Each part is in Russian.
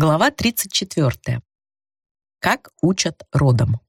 Глава 34. Как учат родом.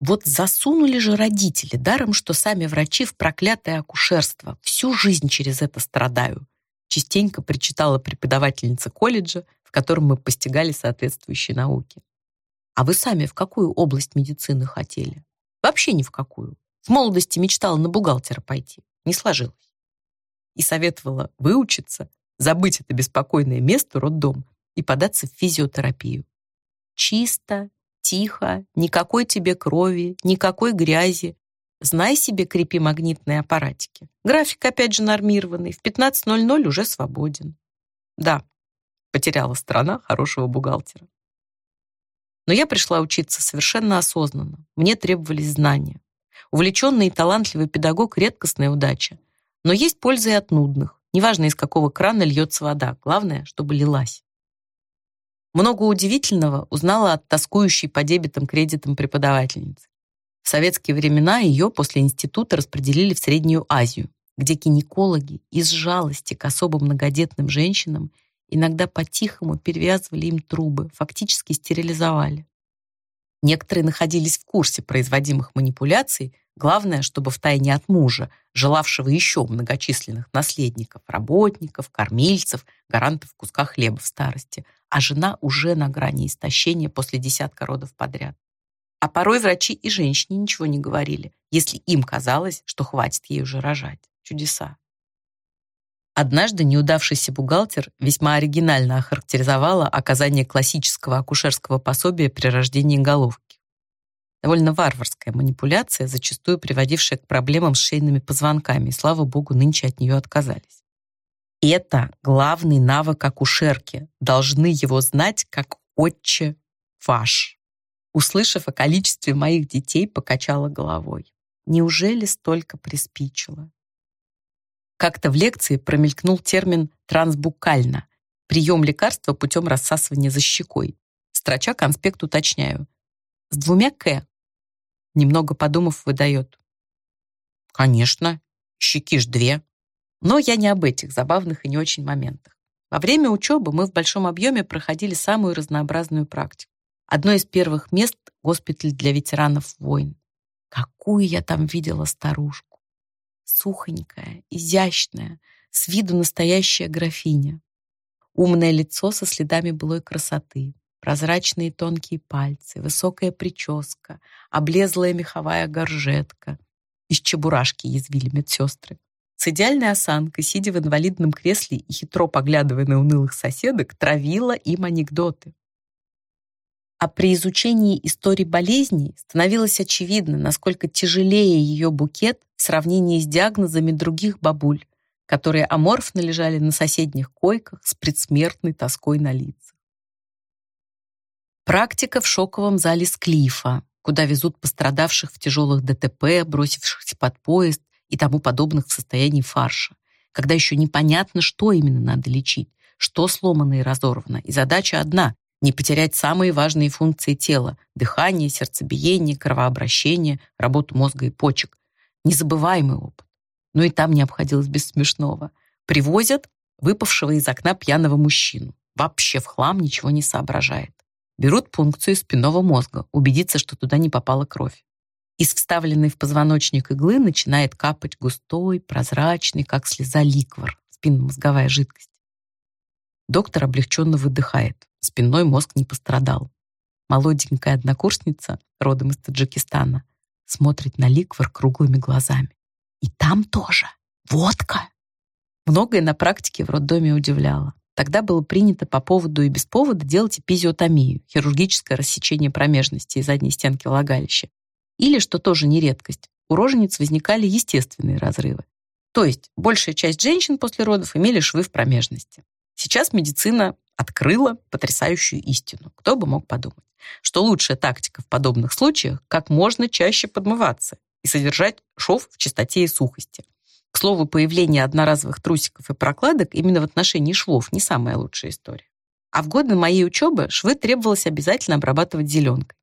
Вот засунули же родители, даром, что сами врачи в проклятое акушерство. Всю жизнь через это страдаю. Частенько причитала преподавательница колледжа, в котором мы постигали соответствующие науки. А вы сами в какую область медицины хотели? Вообще ни в какую. В молодости мечтала на бухгалтера пойти. Не сложилось. И советовала выучиться, забыть это беспокойное место, роддом, и податься в физиотерапию. Чисто, тихо, никакой тебе крови, никакой грязи. Знай себе, крепи магнитные аппаратики. График опять же нормированный, в 15.00 уже свободен. Да, потеряла страна хорошего бухгалтера. Но я пришла учиться совершенно осознанно. Мне требовались знания. Увлеченный и талантливый педагог — редкостная удача. Но есть польза и от нудных. Неважно, из какого крана льется вода, главное, чтобы лилась. Много удивительного узнала от тоскующей по дебетам кредитам преподавательницы. В советские времена ее после института распределили в Среднюю Азию, где гинекологи из жалости к особо многодетным женщинам иногда по-тихому перевязывали им трубы, фактически стерилизовали. Некоторые находились в курсе производимых манипуляций, главное, чтобы втайне от мужа, желавшего еще многочисленных наследников, работников, кормильцев, гарантов куска хлеба в старости, а жена уже на грани истощения после десятка родов подряд. А порой врачи и женщине ничего не говорили, если им казалось, что хватит ей уже рожать. Чудеса. Однажды неудавшийся бухгалтер весьма оригинально охарактеризовала оказание классического акушерского пособия при рождении головки. Довольно варварская манипуляция, зачастую приводившая к проблемам с шейными позвонками, и, слава богу, нынче от нее отказались. Это главный навык акушерки. Должны его знать как отче ваш. Услышав о количестве моих детей, покачала головой. Неужели столько приспичило? Как-то в лекции промелькнул термин «трансбукально» — прием лекарства путем рассасывания за щекой. Строча конспект уточняю. С двумя «к». Немного подумав, выдает. Конечно, щеки ж две. Но я не об этих забавных и не очень моментах. Во время учебы мы в большом объеме проходили самую разнообразную практику. Одно из первых мест — госпиталь для ветеранов войн. Какую я там видела старушку сухонькая, изящная, с виду настоящая графиня. Умное лицо со следами былой красоты, прозрачные тонкие пальцы, высокая прическа, облезлая меховая горжетка. Из чебурашки язвили медсестры. С идеальной осанкой, сидя в инвалидном кресле и хитро поглядывая на унылых соседок, травила им анекдоты. А при изучении истории болезней становилось очевидно, насколько тяжелее ее букет в сравнении с диагнозами других бабуль, которые аморфно лежали на соседних койках с предсмертной тоской на лицах. Практика в шоковом зале Склифа, куда везут пострадавших в тяжелых ДТП, бросившихся под поезд и тому подобных в состоянии фарша, когда еще непонятно, что именно надо лечить, что сломано и разорвано, и задача одна не потерять самые важные функции тела – дыхание, сердцебиение, кровообращение, работу мозга и почек. Незабываемый опыт. Но и там не обходилось без смешного. Привозят выпавшего из окна пьяного мужчину. Вообще в хлам ничего не соображает. Берут пункцию спинного мозга, убедиться, что туда не попала кровь. Из вставленной в позвоночник иглы начинает капать густой, прозрачный, как слеза ликвор, спинномозговая жидкость. Доктор облегченно выдыхает. Спинной мозг не пострадал. Молоденькая однокурсница, родом из Таджикистана, смотрит на ликвор круглыми глазами. И там тоже. Водка. Многое на практике в роддоме удивляло. Тогда было принято по поводу и без повода делать эпизиотомию, хирургическое рассечение промежности и задней стенки влагалища. Или, что тоже не редкость, у рожениц возникали естественные разрывы. То есть большая часть женщин после родов имели швы в промежности. Сейчас медицина открыла потрясающую истину. Кто бы мог подумать, что лучшая тактика в подобных случаях как можно чаще подмываться и содержать шов в чистоте и сухости. К слову, появление одноразовых трусиков и прокладок именно в отношении швов не самая лучшая история. А в годы моей учебы швы требовалось обязательно обрабатывать зеленкой.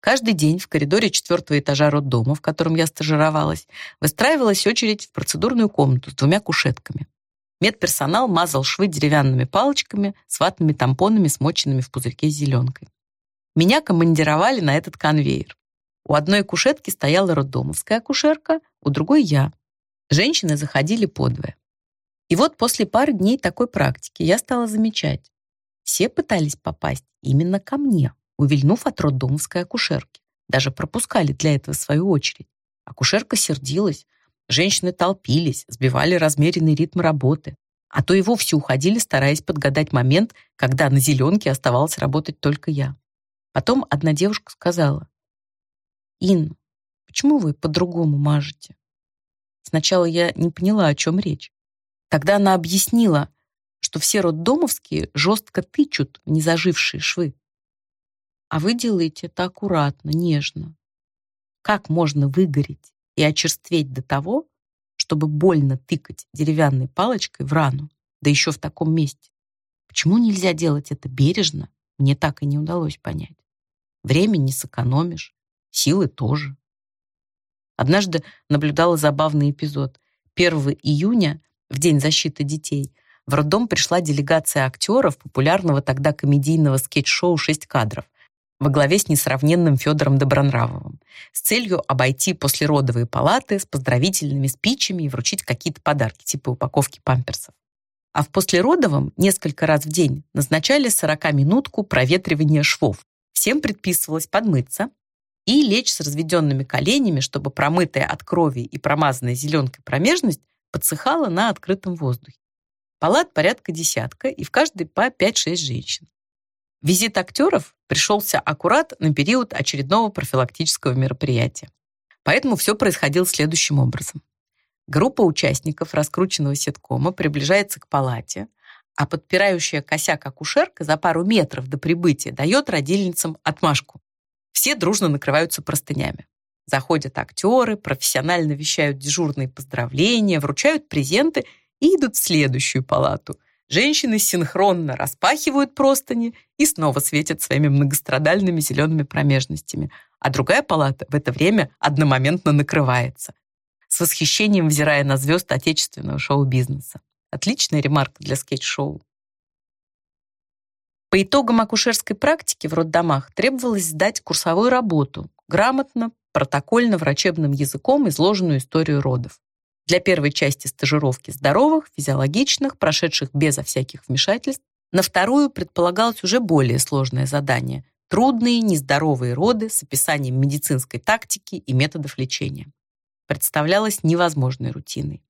Каждый день в коридоре четвертого этажа роддома, в котором я стажировалась, выстраивалась очередь в процедурную комнату с двумя кушетками. Медперсонал мазал швы деревянными палочками с ватными тампонами, смоченными в пузырьке зеленкой. Меня командировали на этот конвейер. У одной кушетки стояла роддомовская акушерка, у другой я. Женщины заходили подвое. И вот после пары дней такой практики я стала замечать. Все пытались попасть именно ко мне, увильнув от роддомовской акушерки. Даже пропускали для этого свою очередь. Акушерка сердилась, женщины толпились, сбивали размеренный ритм работы, а то и вовсе уходили, стараясь подгадать момент, когда на зеленке оставалось работать только я. Потом одна девушка сказала, «Инна, почему вы по-другому мажете?» Сначала я не поняла, о чем речь. Тогда она объяснила, что все роддомовские жестко тычут в незажившие швы. А вы делаете это аккуратно, нежно. Как можно выгореть и очерстветь до того, чтобы больно тыкать деревянной палочкой в рану, да еще в таком месте? Почему нельзя делать это бережно, мне так и не удалось понять. Время не сэкономишь, силы тоже. Однажды наблюдала забавный эпизод. 1 июня, в День защиты детей, в роддом пришла делегация актеров популярного тогда комедийного скетч-шоу «Шесть кадров», во главе с несравненным Федором Добронравовым с целью обойти послеродовые палаты с поздравительными спичами и вручить какие-то подарки, типа упаковки памперсов. А в послеродовом несколько раз в день назначали 40-минутку проветривания швов. Всем предписывалось подмыться и лечь с разведенными коленями, чтобы промытая от крови и промазанная зеленкой промежность подсыхала на открытом воздухе. Палат порядка десятка, и в каждой по 5-6 женщин. Визит актеров пришелся аккурат на период очередного профилактического мероприятия. Поэтому все происходило следующим образом. Группа участников раскрученного сеткома приближается к палате, а подпирающая косяк акушерка за пару метров до прибытия дает родильницам отмашку. Все дружно накрываются простынями. Заходят актеры, профессионально вещают дежурные поздравления, вручают презенты и идут в следующую палату – Женщины синхронно распахивают простыни и снова светят своими многострадальными зелеными промежностями, а другая палата в это время одномоментно накрывается. С восхищением взирая на звезд отечественного шоу-бизнеса. Отличная ремарка для скетч-шоу. По итогам акушерской практики в роддомах требовалось сдать курсовую работу, грамотно, протокольно-врачебным языком изложенную историю родов. Для первой части стажировки здоровых, физиологичных, прошедших безо всяких вмешательств, на вторую предполагалось уже более сложное задание – трудные, нездоровые роды с описанием медицинской тактики и методов лечения. Представлялось невозможной рутиной.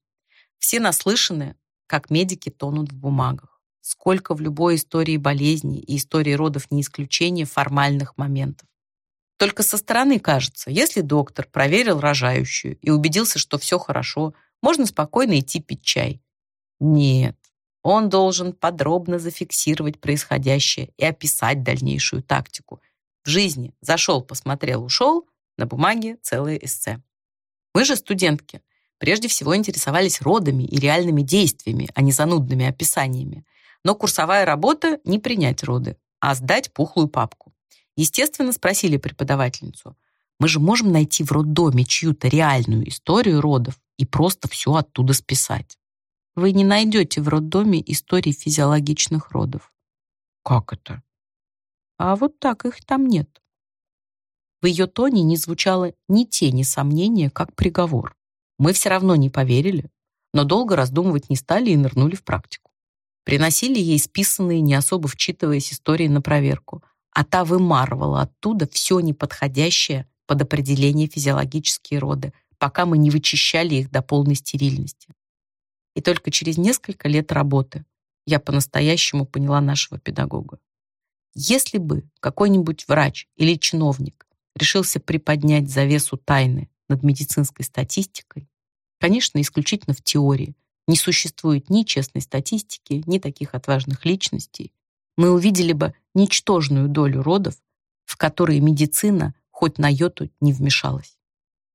Все наслышаны, как медики тонут в бумагах. Сколько в любой истории болезни и истории родов не исключение формальных моментов. Только со стороны кажется, если доктор проверил рожающую и убедился, что все хорошо – можно спокойно идти пить чай. Нет, он должен подробно зафиксировать происходящее и описать дальнейшую тактику. В жизни зашел, посмотрел, ушел, на бумаге целое эссе. Мы же, студентки, прежде всего интересовались родами и реальными действиями, а не занудными описаниями. Но курсовая работа — не принять роды, а сдать пухлую папку. Естественно, спросили преподавательницу, мы же можем найти в роддоме чью-то реальную историю родов и просто все оттуда списать. Вы не найдете в роддоме истории физиологичных родов. Как это? А вот так их там нет. В ее тоне не звучало ни тени сомнения, как приговор. Мы все равно не поверили, но долго раздумывать не стали и нырнули в практику. Приносили ей списанные, не особо вчитываясь истории на проверку, а та вымарывала оттуда все неподходящее под определение физиологические роды, пока мы не вычищали их до полной стерильности. И только через несколько лет работы я по-настоящему поняла нашего педагога. Если бы какой-нибудь врач или чиновник решился приподнять завесу тайны над медицинской статистикой, конечно, исключительно в теории, не существует ни честной статистики, ни таких отважных личностей, мы увидели бы ничтожную долю родов, в которые медицина хоть на йоту не вмешалась.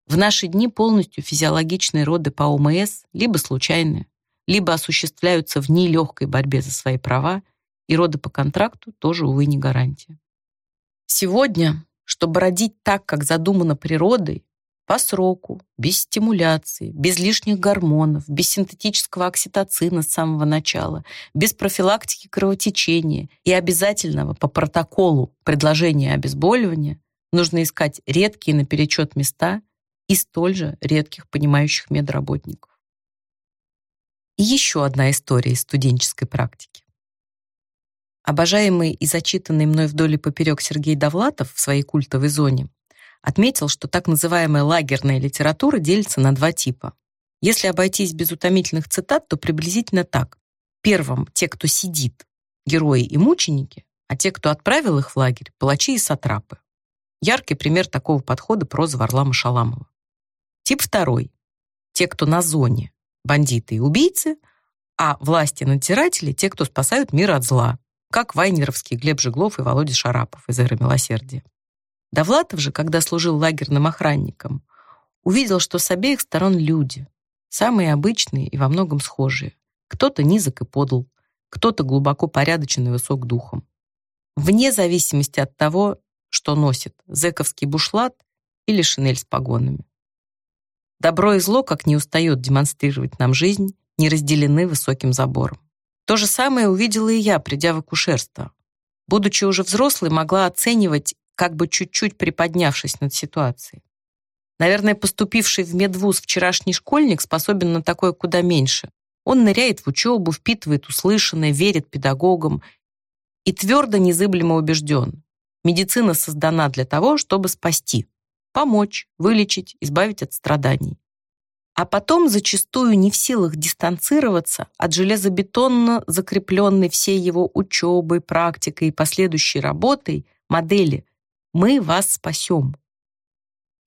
В наши дни полностью физиологичные роды по ОМС либо случайные, либо осуществляются в нелегкой борьбе за свои права, и роды по контракту тоже, увы, не гарантия. Сегодня, чтобы родить так, как задумано природой, по сроку, без стимуляции, без лишних гормонов, без синтетического окситоцина с самого начала, без профилактики кровотечения и обязательного по протоколу предложения обезболивания, нужно искать редкие наперечет места и столь же редких понимающих медработников. И еще одна история из студенческой практики. Обожаемый и зачитанный мной вдоль и поперек Сергей Довлатов в своей культовой зоне отметил, что так называемая лагерная литература делится на два типа. Если обойтись без утомительных цитат, то приблизительно так. Первым — те, кто сидит, герои и мученики, а те, кто отправил их в лагерь, палачи и сатрапы. Яркий пример такого подхода проза Варлама Шаламова. Тип второй — те, кто на зоне, бандиты и убийцы, а власти надзиратели — те, кто спасают мир от зла, как вайнеровские Глеб Жеглов и Володя Шарапов из «Эры милосердия». Довлатов же, когда служил лагерным охранником, увидел, что с обеих сторон люди, самые обычные и во многом схожие. Кто-то низок и подл, кто-то глубоко порядочен и высок духом. Вне зависимости от того, что носит, зэковский бушлат или шинель с погонами. Добро и зло, как не устает демонстрировать нам жизнь, не разделены высоким забором. То же самое увидела и я, придя в акушерство. Будучи уже взрослой, могла оценивать как бы чуть-чуть приподнявшись над ситуацией. Наверное, поступивший в медвуз вчерашний школьник способен на такое куда меньше. Он ныряет в учебу, впитывает услышанное, верит педагогам и твердо, незыблемо убежден. Медицина создана для того, чтобы спасти, помочь, вылечить, избавить от страданий. А потом зачастую не в силах дистанцироваться от железобетонно закрепленной всей его учебой, практикой и последующей работой модели мы вас спасем.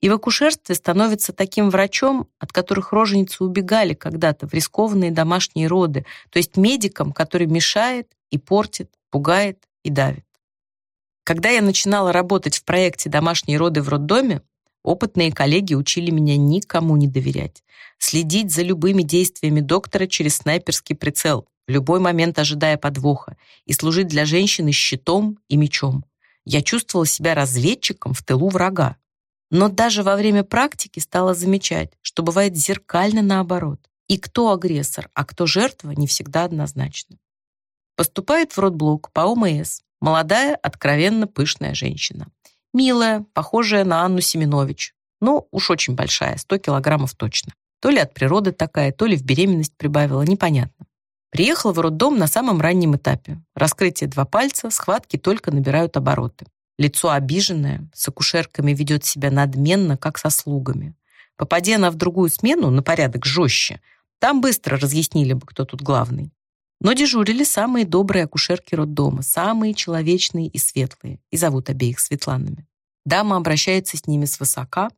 И в акушерстве становится таким врачом, от которых роженицы убегали когда-то в рискованные домашние роды, то есть медиком, который мешает и портит, пугает и давит. Когда я начинала работать в проекте «Домашние роды в роддоме», опытные коллеги учили меня никому не доверять, следить за любыми действиями доктора через снайперский прицел, в любой момент ожидая подвоха, и служить для женщины щитом и мечом я чувствовала себя разведчиком в тылу врага. Но даже во время практики стала замечать, что бывает зеркально наоборот. И кто агрессор, а кто жертва, не всегда однозначно. Поступает в родблок по ОМС молодая, откровенно пышная женщина. Милая, похожая на Анну Семенович. Ну, уж очень большая, 100 килограммов точно. То ли от природы такая, то ли в беременность прибавила, непонятно. Приехала в роддом на самом раннем этапе. Раскрытие два пальца, схватки только набирают обороты. Лицо обиженное, с акушерками ведет себя надменно, как со слугами. Попадя она в другую смену, на порядок жестче, там быстро разъяснили бы, кто тут главный. Но дежурили самые добрые акушерки роддома, самые человечные и светлые, и зовут обеих Светланами. Дама обращается с ними свысока,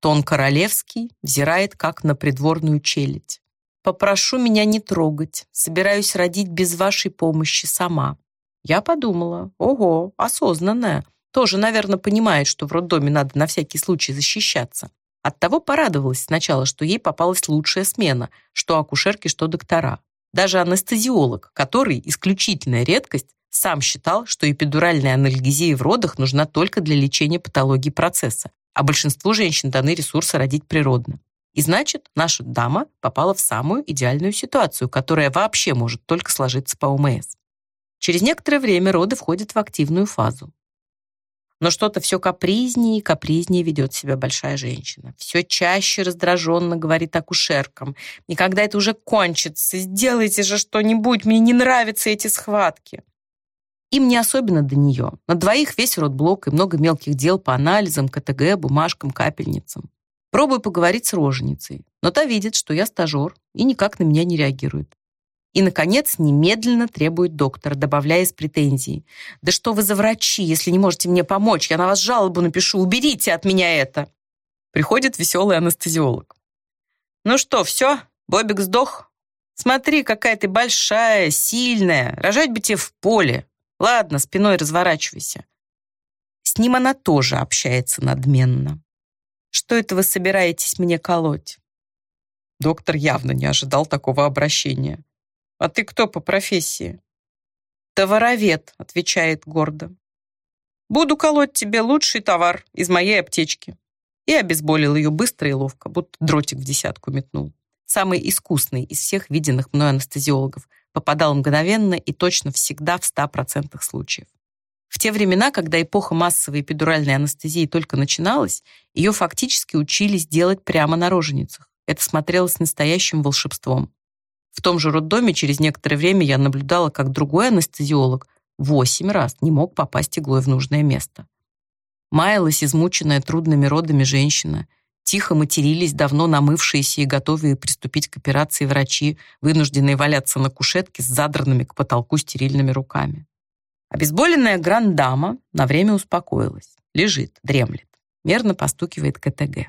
тон королевский, взирает как на придворную челядь. Попрошу меня не трогать. Собираюсь родить без вашей помощи сама. Я подумала, ого, осознанная. Тоже, наверное, понимает, что в роддоме надо на всякий случай защищаться. Оттого порадовалась сначала, что ей попалась лучшая смена, что акушерки, что доктора. Даже анестезиолог, который, исключительная редкость, сам считал, что эпидуральная анальгезия в родах нужна только для лечения патологии процесса, а большинству женщин даны ресурсы родить природно. И значит, наша дама попала в самую идеальную ситуацию, которая вообще может только сложиться по ОМС. Через некоторое время роды входят в активную фазу. Но что-то все капризнее и капризнее ведет себя большая женщина. Все чаще раздраженно говорит акушеркам. И когда это уже кончится, сделайте же что-нибудь, мне не нравятся эти схватки. Им не особенно до нее. На двоих весь родблок и много мелких дел по анализам, КТГ, бумажкам, капельницам. Пробую поговорить с роженицей, но та видит, что я стажер и никак на меня не реагирует. И, наконец, немедленно требует доктора, добавляя с претензией. «Да что вы за врачи, если не можете мне помочь? Я на вас жалобу напишу. Уберите от меня это!» Приходит веселый анестезиолог. «Ну что, все? Бобик сдох? Смотри, какая ты большая, сильная. Рожать бы тебе в поле. Ладно, спиной разворачивайся». С ним она тоже общается надменно. Что это вы собираетесь мне колоть?» Доктор явно не ожидал такого обращения. «А ты кто по профессии?» «Товаровед», — отвечает гордо. «Буду колоть тебе лучший товар из моей аптечки. и обезболил ее быстро и ловко, будто дротик в десятку метнул. Самый искусный из всех виденных мной анестезиологов попадал мгновенно и точно всегда в 100% случаев. В те времена, когда эпоха массовой эпидуральной анестезии только начиналась, ее фактически учились делать прямо на роженицах. Это смотрелось настоящим волшебством. В том же роддоме через некоторое время я наблюдала, как другой анестезиолог восемь раз не мог попасть иглой в нужное место. Маялась измученная трудными родами женщина. Тихо матерились давно намывшиеся и готовые приступить к операции врачи, вынужденные валяться на кушетке с задранными к потолку стерильными руками. Обезболенная грандама на время успокоилась. Лежит, дремлет, мерно постукивает КТГ.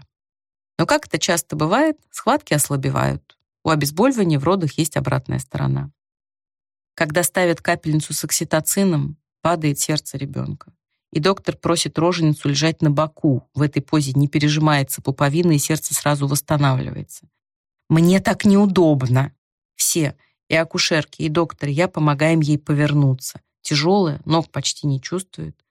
Но, как это часто бывает, схватки ослабевают. У обезболивания в родах есть обратная сторона. Когда ставят капельницу с окситоцином, падает сердце ребенка. И доктор просит роженицу лежать на боку. В этой позе не пережимается пуповина, и сердце сразу восстанавливается. Мне так неудобно. Все, и акушерки, и доктор, я помогаем ей повернуться. Тяжелая, ног почти не чувствует.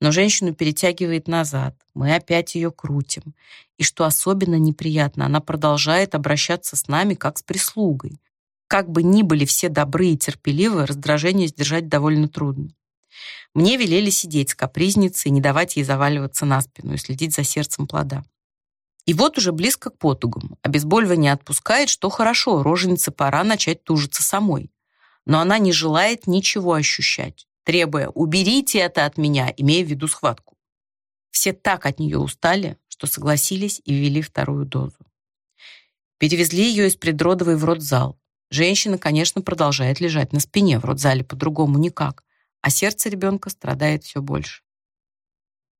Но женщину перетягивает назад. Мы опять ее крутим. И что особенно неприятно, она продолжает обращаться с нами, как с прислугой. Как бы ни были все добры и терпеливы, раздражение сдержать довольно трудно. Мне велели сидеть с капризницей, не давать ей заваливаться на спину и следить за сердцем плода. И вот уже близко к потугам. Обезболивание отпускает, что хорошо, роженице пора начать тужиться самой. Но она не желает ничего ощущать, требуя «уберите это от меня», имея в виду схватку. Все так от нее устали, что согласились и ввели вторую дозу. Перевезли ее из предродовой в родзал. Женщина, конечно, продолжает лежать на спине, в родзале по-другому никак, а сердце ребенка страдает все больше.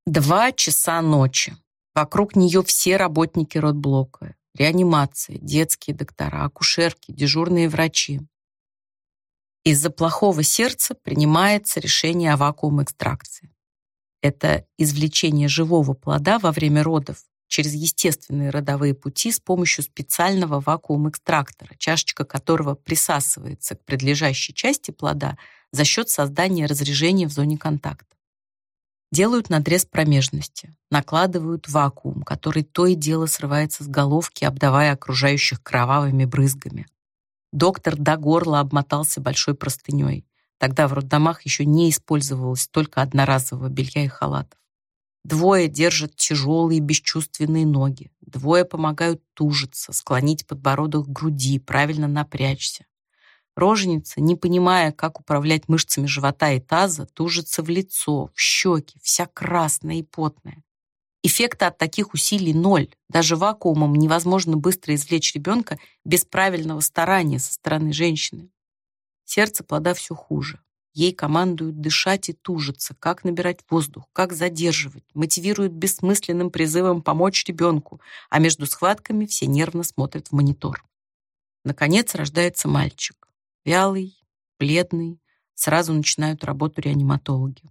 Два часа ночи. Вокруг нее все работники родблока, реанимация, детские доктора, акушерки, дежурные врачи. Из-за плохого сердца принимается решение о вакуум-экстракции. Это извлечение живого плода во время родов через естественные родовые пути с помощью специального вакуум-экстрактора, чашечка которого присасывается к предлежащей части плода за счет создания разрежения в зоне контакта. Делают надрез промежности, накладывают вакуум, который то и дело срывается с головки, обдавая окружающих кровавыми брызгами. Доктор до горла обмотался большой простыней. Тогда в роддомах еще не использовалось только одноразового белья и халатов. Двое держат тяжелые бесчувственные ноги. Двое помогают тужиться, склонить подбородок к груди, правильно напрячься. Роженица, не понимая, как управлять мышцами живота и таза, тужится в лицо, в щеки, вся красная и потная. Эффекта от таких усилий ноль. Даже вакуумом невозможно быстро извлечь ребенка без правильного старания со стороны женщины. Сердце плода все хуже. Ей командуют дышать и тужиться, как набирать воздух, как задерживать, мотивируют бессмысленным призывом помочь ребенку, а между схватками все нервно смотрят в монитор. Наконец рождается мальчик. Вялый, бледный, сразу начинают работу реаниматологи.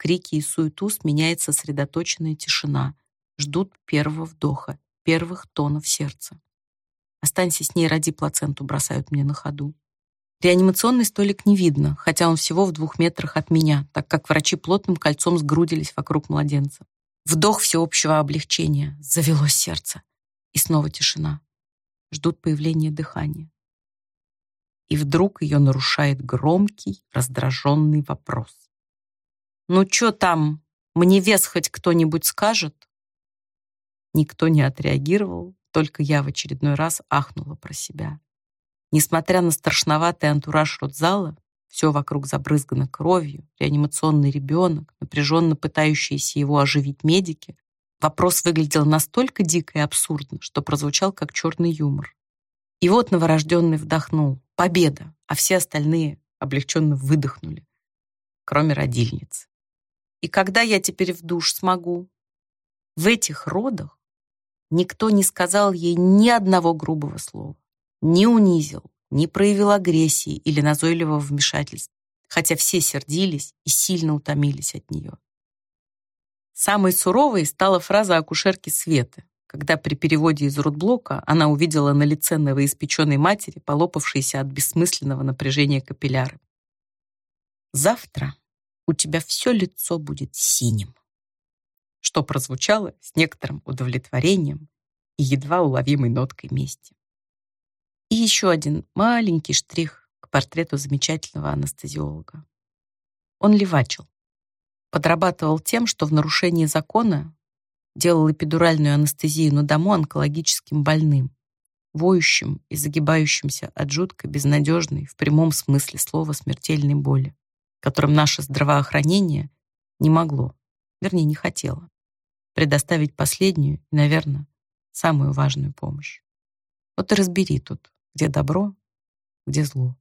Крики и суету сменяет сосредоточенная тишина. Ждут первого вдоха, первых тонов сердца. «Останься с ней, ради плаценту», бросают мне на ходу. Реанимационный столик не видно, хотя он всего в двух метрах от меня, так как врачи плотным кольцом сгрудились вокруг младенца. Вдох всеобщего облегчения. Завелось сердце. И снова тишина. Ждут появления дыхания. И вдруг ее нарушает громкий, раздраженный вопрос. «Ну что там? Мне вес хоть кто-нибудь скажет?» Никто не отреагировал, только я в очередной раз ахнула про себя. Несмотря на страшноватый антураж родзала, все вокруг забрызгано кровью, реанимационный ребенок, напряженно пытающиеся его оживить медики, вопрос выглядел настолько дико и абсурдно, что прозвучал как черный юмор. И вот новорожденный вдохнул. Победа! А все остальные облегченно выдохнули, кроме родильницы. И когда я теперь в душ смогу? В этих родах никто не сказал ей ни одного грубого слова не унизил, не проявил агрессии или назойливого вмешательства, хотя все сердились и сильно утомились от нее. Самой суровой стала фраза акушерки Светы, когда при переводе из родблока она увидела на лице новоиспеченной матери полопавшиеся от бессмысленного напряжения капилляры. «Завтра у тебя все лицо будет синим». что прозвучало с некоторым удовлетворением и едва уловимой ноткой мести. И еще один маленький штрих к портрету замечательного анестезиолога. Он левачил. Подрабатывал тем, что в нарушении закона делал эпидуральную анестезию на дому онкологическим больным, воющим и загибающимся от жуткой, безнадежной, в прямом смысле слова смертельной боли, которым наше здравоохранение не могло, вернее, не хотело, предоставить последнюю и, наверное, самую важную помощь. Вот и разбери тут, где добро, где зло.